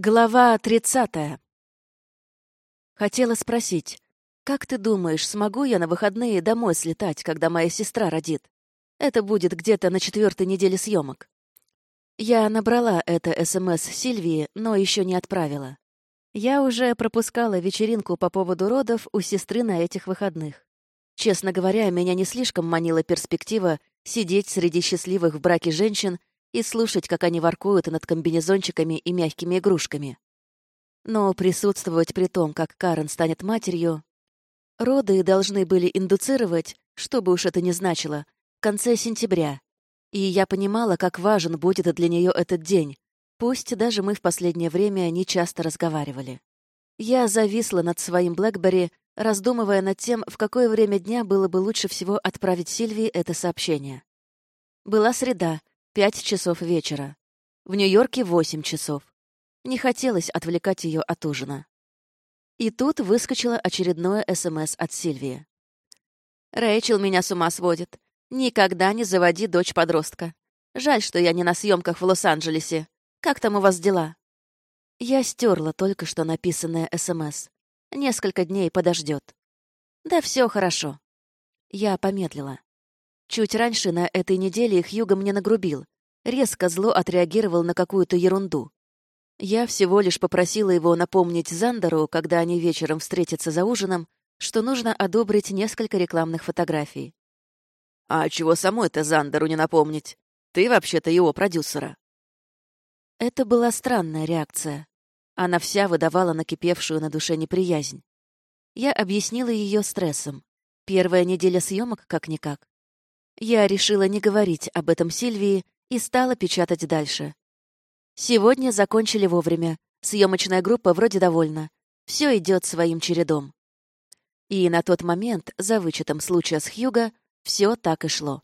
Глава 30. Хотела спросить, как ты думаешь, смогу я на выходные домой слетать, когда моя сестра родит? Это будет где-то на четвертой неделе съемок. Я набрала это СМС Сильвии, но еще не отправила. Я уже пропускала вечеринку по поводу родов у сестры на этих выходных. Честно говоря, меня не слишком манила перспектива сидеть среди счастливых в браке женщин и слушать, как они воркуют над комбинезончиками и мягкими игрушками. Но присутствовать при том, как Карен станет матерью... Роды должны были индуцировать, что бы уж это ни значило, в конце сентября. И я понимала, как важен будет для нее этот день, пусть даже мы в последнее время не часто разговаривали. Я зависла над своим Блэкбери, раздумывая над тем, в какое время дня было бы лучше всего отправить Сильвии это сообщение. Была среда, Пять часов вечера. В Нью-Йорке восемь часов. Не хотелось отвлекать ее от ужина. И тут выскочило очередное СМС от Сильвии. «Рэйчел меня с ума сводит. Никогда не заводи дочь-подростка. Жаль, что я не на съемках в Лос-Анджелесе. Как там у вас дела?» Я стерла только что написанное СМС. Несколько дней подождет. «Да все хорошо». Я помедлила. Чуть раньше на этой неделе Хьюго мне нагрубил. Резко зло отреагировал на какую-то ерунду. Я всего лишь попросила его напомнить Зандеру, когда они вечером встретятся за ужином, что нужно одобрить несколько рекламных фотографий. «А чего самой-то Зандеру не напомнить? Ты вообще-то его продюсера». Это была странная реакция. Она вся выдавала накипевшую на душе неприязнь. Я объяснила ее стрессом. Первая неделя съемок как-никак. Я решила не говорить об этом Сильвии и стала печатать дальше. Сегодня закончили вовремя. Съемочная группа вроде довольна. Все идет своим чередом. И на тот момент, за вычетом случая с Хьюго, все так и шло.